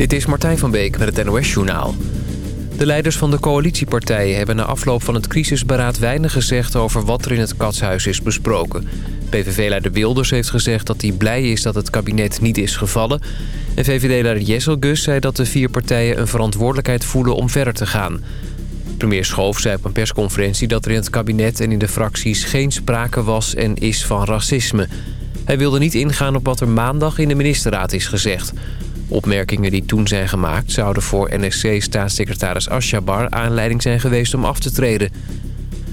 Dit is Martijn van Beek met het NOS-journaal. De leiders van de coalitiepartijen hebben na afloop van het crisisberaad weinig gezegd over wat er in het katshuis is besproken. PVV-leider Wilders heeft gezegd dat hij blij is dat het kabinet niet is gevallen. En VVD-leider Jesselgus zei dat de vier partijen een verantwoordelijkheid voelen om verder te gaan. Premier Schoof zei op een persconferentie dat er in het kabinet en in de fracties geen sprake was en is van racisme. Hij wilde niet ingaan op wat er maandag in de ministerraad is gezegd. Opmerkingen die toen zijn gemaakt zouden voor NSC-staatssecretaris Asjabar aanleiding zijn geweest om af te treden.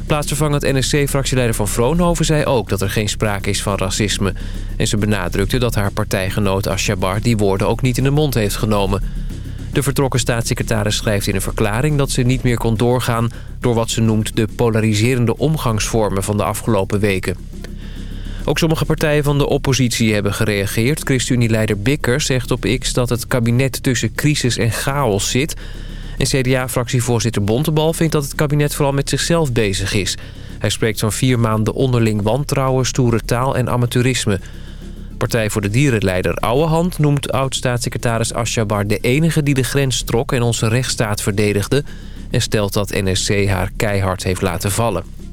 Plaatsvervangend NSC-fractieleider van Vroonhoven zei ook dat er geen sprake is van racisme. En ze benadrukte dat haar partijgenoot Asjabar die woorden ook niet in de mond heeft genomen. De vertrokken staatssecretaris schrijft in een verklaring dat ze niet meer kon doorgaan... door wat ze noemt de polariserende omgangsvormen van de afgelopen weken. Ook sommige partijen van de oppositie hebben gereageerd. ChristenUnie-leider Bikker zegt op X dat het kabinet tussen crisis en chaos zit. En CDA-fractievoorzitter Bontebal vindt dat het kabinet vooral met zichzelf bezig is. Hij spreekt van vier maanden onderling wantrouwen, stoere taal en amateurisme. Partij voor de Dierenleider Ouwehand noemt oud-staatssecretaris Asjabar de enige die de grens trok en onze rechtsstaat verdedigde... en stelt dat NSC haar keihard heeft laten vallen.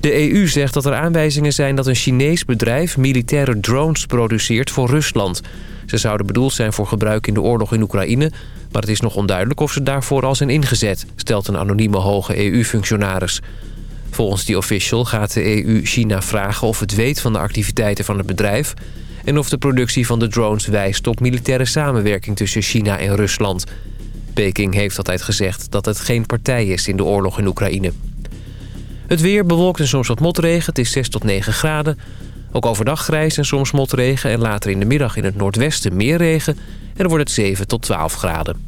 De EU zegt dat er aanwijzingen zijn dat een Chinees bedrijf militaire drones produceert voor Rusland. Ze zouden bedoeld zijn voor gebruik in de oorlog in Oekraïne... maar het is nog onduidelijk of ze daarvoor al zijn ingezet... stelt een anonieme hoge EU-functionaris. Volgens die official gaat de EU China vragen of het weet van de activiteiten van het bedrijf... en of de productie van de drones wijst op militaire samenwerking tussen China en Rusland. Peking heeft altijd gezegd dat het geen partij is in de oorlog in Oekraïne. Het weer bewolkt en soms wat motregen. Het is 6 tot 9 graden. Ook overdag grijs en soms motregen. En later in de middag in het noordwesten meer regen. En dan wordt het 7 tot 12 graden.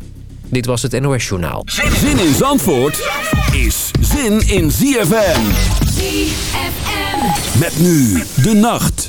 Dit was het NOS Journaal. Zin in Zandvoort is zin in ZFM. ZFM. Met nu de nacht.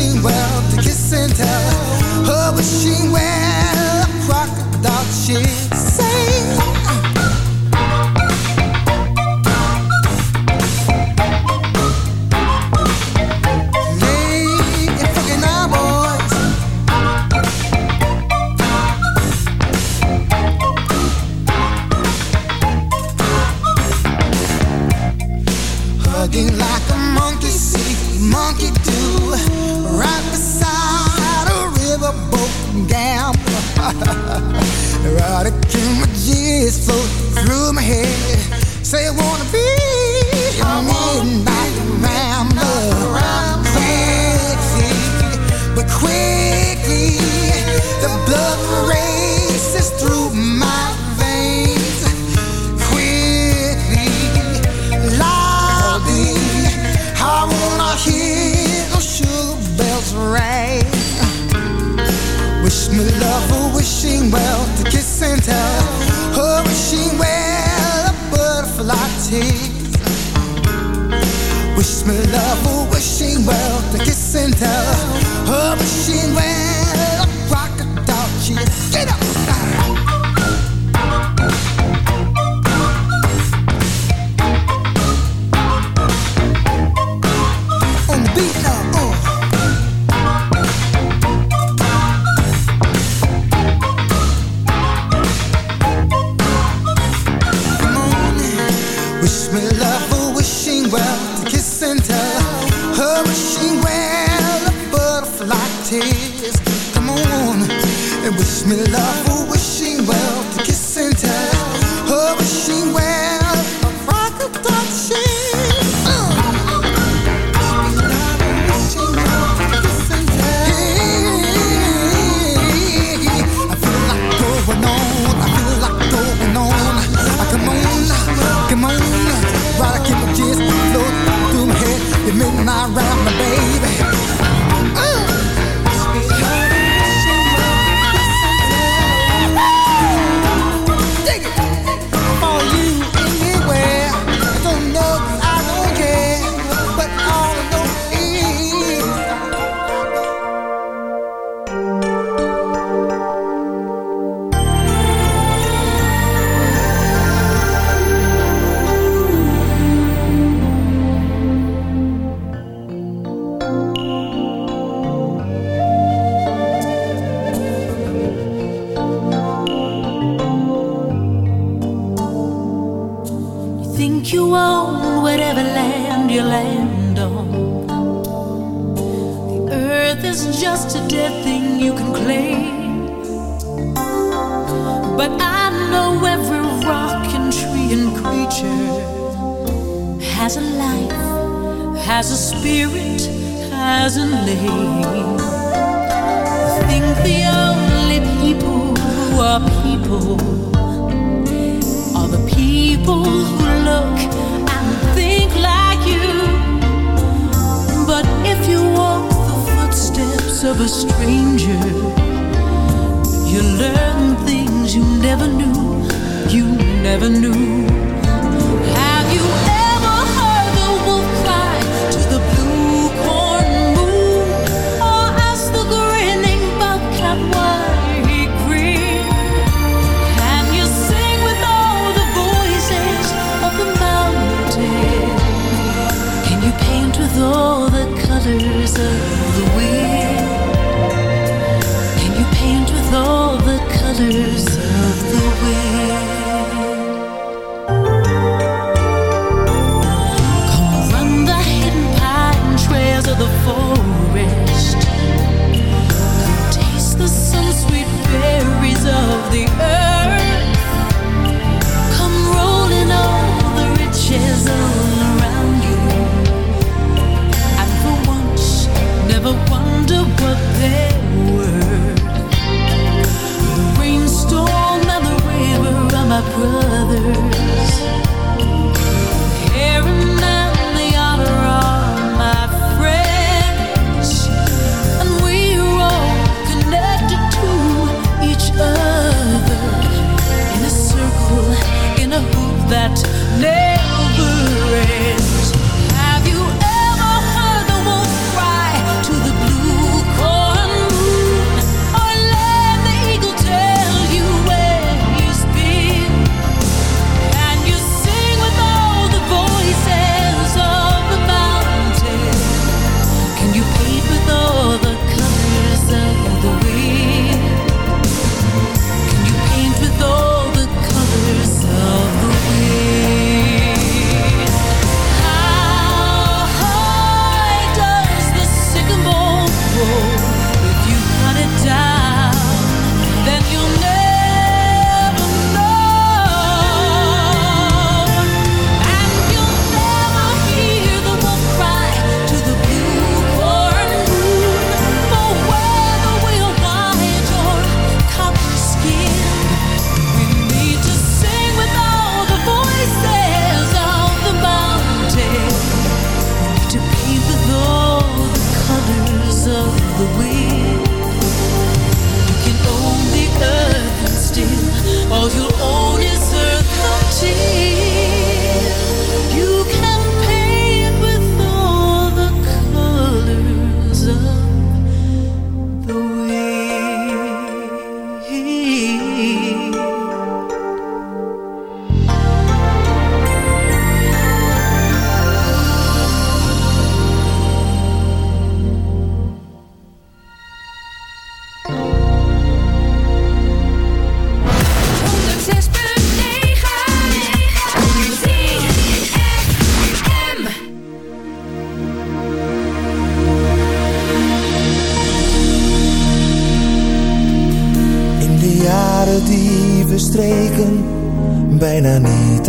wishing well to kiss and tell. Her wishing well, crocodile cheeks.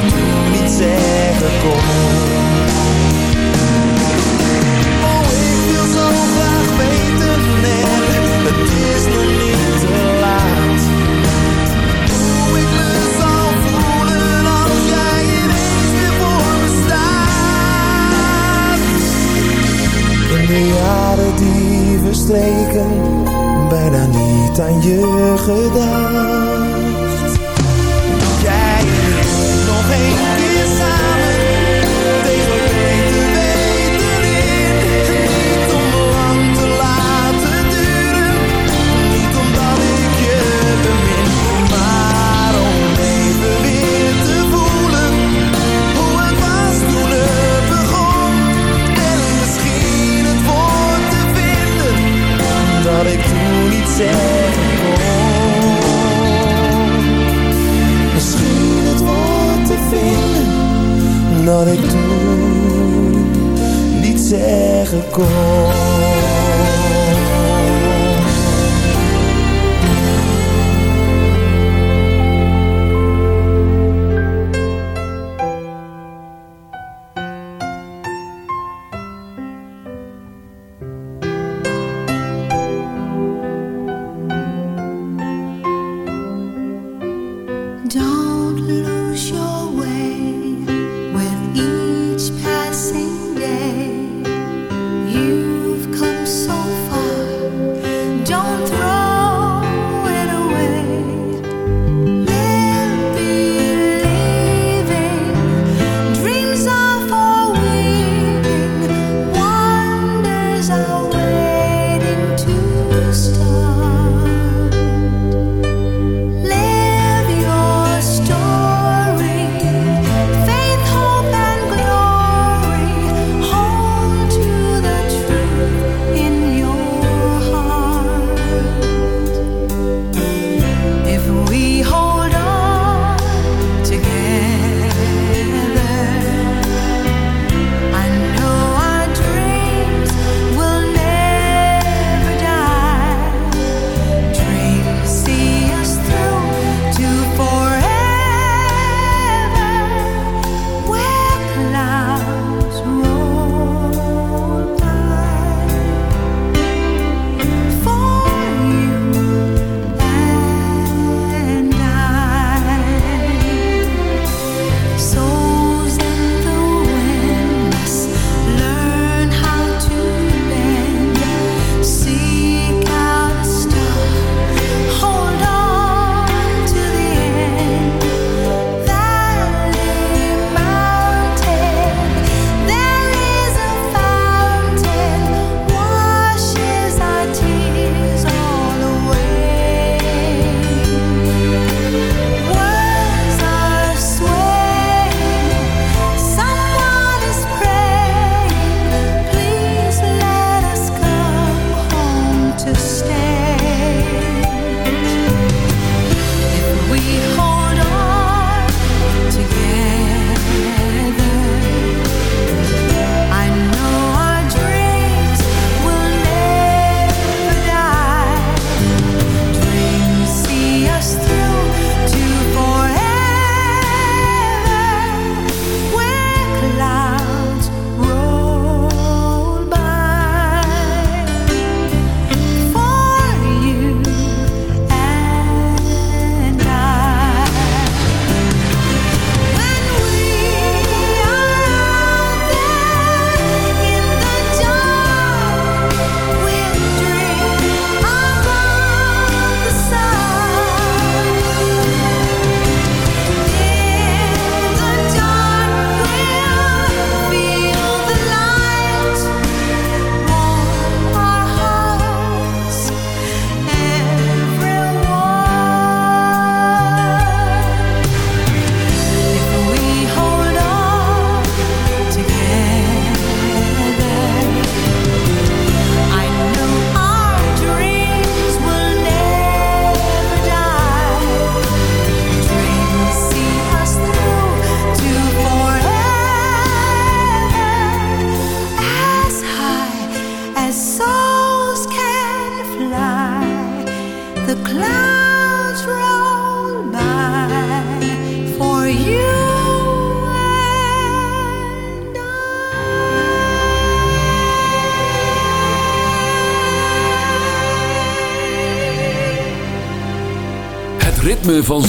toen niet zeggen kon. Oh, ik wil zo graag weten nee. het is nog niet te laat. Hoe ik me zal voelen als jij ineens weer voor me staat. In de jaren die verstreken, bijna niet aan je gedaan. said oh. Misschien het woord te vinden dat ik doe niet zeggen kon.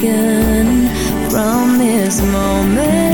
taken from this moment.